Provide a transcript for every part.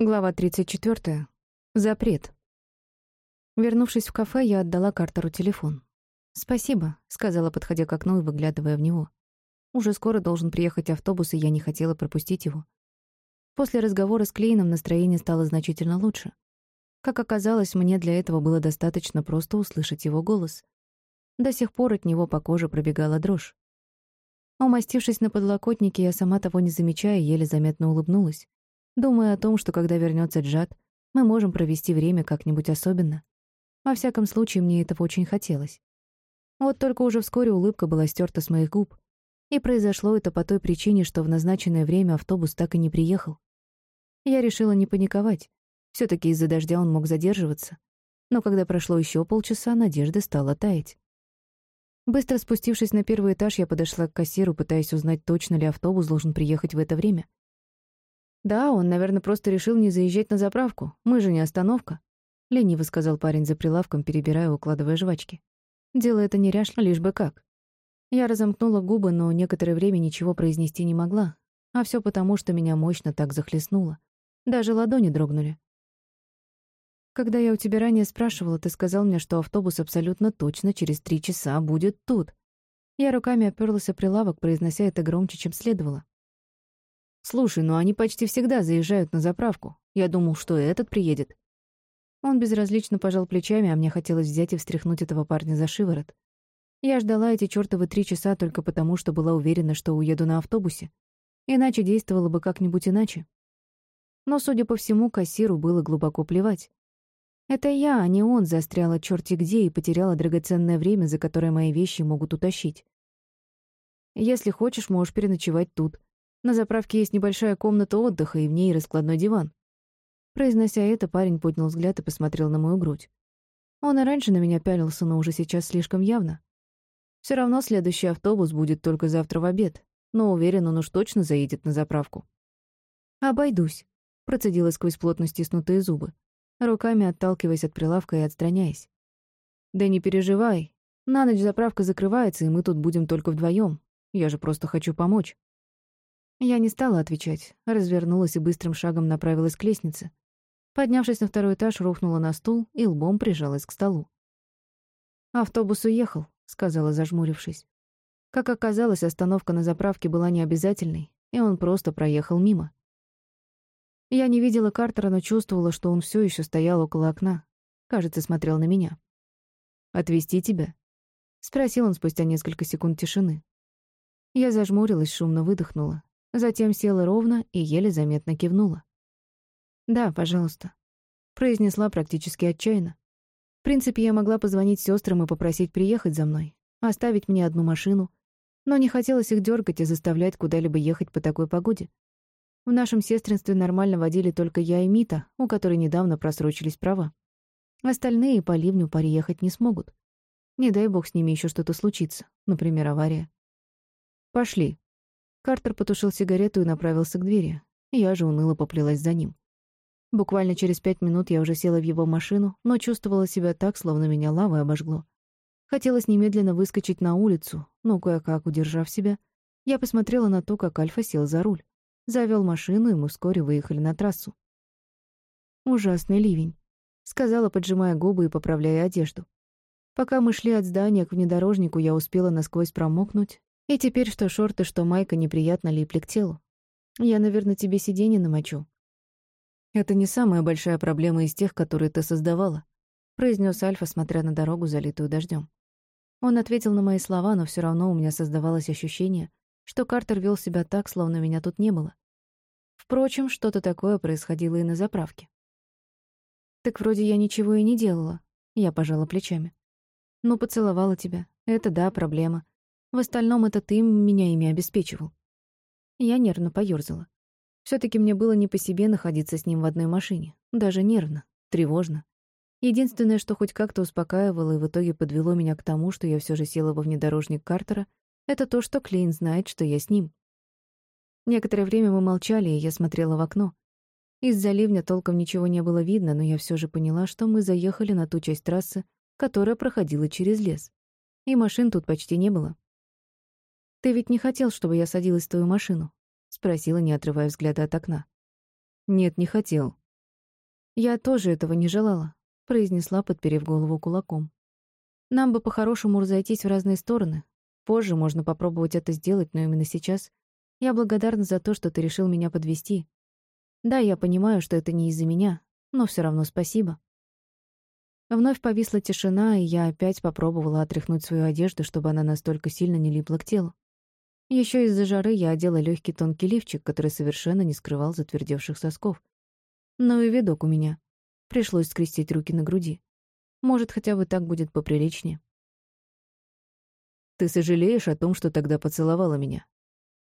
Глава 34. Запрет. Вернувшись в кафе, я отдала Картеру телефон. «Спасибо», — сказала, подходя к окну и выглядывая в него. Уже скоро должен приехать автобус, и я не хотела пропустить его. После разговора с Клейном настроение стало значительно лучше. Как оказалось, мне для этого было достаточно просто услышать его голос. До сих пор от него по коже пробегала дрожь. Умастившись на подлокотнике, я сама того не замечая, еле заметно улыбнулась думая о том, что когда вернется Джад, мы можем провести время как-нибудь особенно. Во всяком случае, мне этого очень хотелось. Вот только уже вскоре улыбка была стерта с моих губ. И произошло это по той причине, что в назначенное время автобус так и не приехал. Я решила не паниковать. все таки из-за дождя он мог задерживаться. Но когда прошло еще полчаса, надежда стала таять. Быстро спустившись на первый этаж, я подошла к кассиру, пытаясь узнать, точно ли автобус должен приехать в это время. «Да, он, наверное, просто решил не заезжать на заправку. Мы же не остановка», — лениво сказал парень за прилавком, перебирая и укладывая жвачки. «Дело это неряшно, лишь бы как». Я разомкнула губы, но некоторое время ничего произнести не могла. А все потому, что меня мощно так захлестнуло. Даже ладони дрогнули. Когда я у тебя ранее спрашивала, ты сказал мне, что автобус абсолютно точно через три часа будет тут. Я руками оперлась о прилавок, произнося это громче, чем следовало. «Слушай, ну они почти всегда заезжают на заправку. Я думал, что этот приедет». Он безразлично пожал плечами, а мне хотелось взять и встряхнуть этого парня за шиворот. Я ждала эти чёртовы три часа только потому, что была уверена, что уеду на автобусе. Иначе действовала бы как-нибудь иначе. Но, судя по всему, кассиру было глубоко плевать. Это я, а не он, застряла чёрти где и потеряла драгоценное время, за которое мои вещи могут утащить. Если хочешь, можешь переночевать тут. На заправке есть небольшая комната отдыха, и в ней раскладной диван. Произнося это, парень поднял взгляд и посмотрел на мою грудь. Он и раньше на меня пялился, но уже сейчас слишком явно. Все равно следующий автобус будет только завтра в обед, но уверен, он уж точно заедет на заправку. «Обойдусь», — процедила сквозь плотно стиснутые зубы, руками отталкиваясь от прилавка и отстраняясь. «Да не переживай. На ночь заправка закрывается, и мы тут будем только вдвоем. Я же просто хочу помочь». Я не стала отвечать, развернулась и быстрым шагом направилась к лестнице. Поднявшись на второй этаж, рухнула на стул и лбом прижалась к столу. «Автобус уехал», — сказала, зажмурившись. Как оказалось, остановка на заправке была необязательной, и он просто проехал мимо. Я не видела Картера, но чувствовала, что он все еще стоял около окна. Кажется, смотрел на меня. «Отвезти тебя?» — спросил он спустя несколько секунд тишины. Я зажмурилась, шумно выдохнула. Затем села ровно и еле заметно кивнула. «Да, пожалуйста», — произнесла практически отчаянно. В принципе, я могла позвонить сестрам и попросить приехать за мной, оставить мне одну машину, но не хотелось их дергать и заставлять куда-либо ехать по такой погоде. В нашем сестринстве нормально водили только я и Мита, у которой недавно просрочились права. Остальные по ливню приехать не смогут. Не дай бог с ними еще что-то случится, например, авария. «Пошли», Картер потушил сигарету и направился к двери. Я же уныло поплелась за ним. Буквально через пять минут я уже села в его машину, но чувствовала себя так, словно меня лавой обожгло. Хотелось немедленно выскочить на улицу, но кое-как, удержав себя, я посмотрела на то, как Альфа сел за руль. Завел машину, и мы вскоре выехали на трассу. «Ужасный ливень», — сказала, поджимая губы и поправляя одежду. Пока мы шли от здания к внедорожнику, я успела насквозь промокнуть, и теперь что шорты, что майка неприятно липли к телу. Я, наверное, тебе сиденье намочу. Это не самая большая проблема из тех, которые ты создавала, произнес Альфа, смотря на дорогу, залитую дождем. Он ответил на мои слова, но все равно у меня создавалось ощущение, что Картер вел себя так, словно меня тут не было. Впрочем, что-то такое происходило и на заправке. Так вроде я ничего и не делала. Я пожала плечами. Ну, поцеловала тебя. Это да, проблема. В остальном это ты меня ими обеспечивал. Я нервно поёрзала. все таки мне было не по себе находиться с ним в одной машине. Даже нервно, тревожно. Единственное, что хоть как-то успокаивало и в итоге подвело меня к тому, что я все же села во внедорожник Картера, это то, что Клейн знает, что я с ним. Некоторое время мы молчали, и я смотрела в окно. Из-за ливня толком ничего не было видно, но я все же поняла, что мы заехали на ту часть трассы, которая проходила через лес. И машин тут почти не было. «Ты ведь не хотел, чтобы я садилась в твою машину?» — спросила, не отрывая взгляда от окна. «Нет, не хотел», «Я тоже этого не желала», — произнесла, подперев голову кулаком. «Нам бы по-хорошему разойтись в разные стороны. Позже можно попробовать это сделать, но именно сейчас я благодарна за то, что ты решил меня подвести. Да, я понимаю, что это не из-за меня, но все равно спасибо». Вновь повисла тишина, и я опять попробовала отряхнуть свою одежду, чтобы она настолько сильно не липла к телу. Еще из-за жары я одела легкий тонкий лифчик, который совершенно не скрывал затвердевших сосков. Ну и видок у меня. Пришлось скрестить руки на груди. Может, хотя бы так будет поприличнее. «Ты сожалеешь о том, что тогда поцеловала меня?»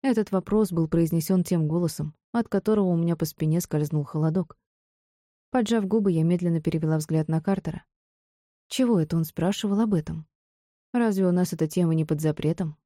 Этот вопрос был произнесен тем голосом, от которого у меня по спине скользнул холодок. Поджав губы, я медленно перевела взгляд на Картера. Чего это он спрашивал об этом? Разве у нас эта тема не под запретом?